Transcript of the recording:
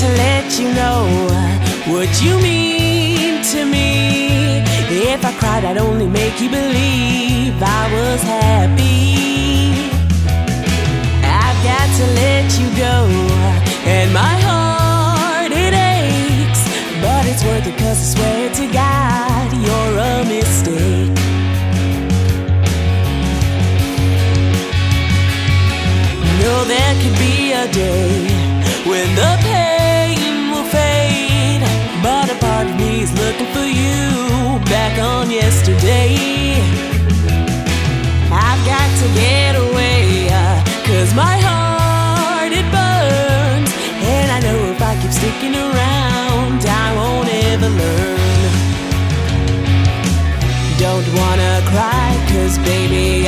to let you know what you mean to me. If I cried, I'd only make you believe I was happy. I've got to let you go, and my heart it aches, but it's worth it 'cause I swear to God you're a mistake. know there could be a day when the I've got to get away, uh, cause my heart it burns. And I know if I keep sticking around, I won't ever learn. Don't wanna cry, cause baby,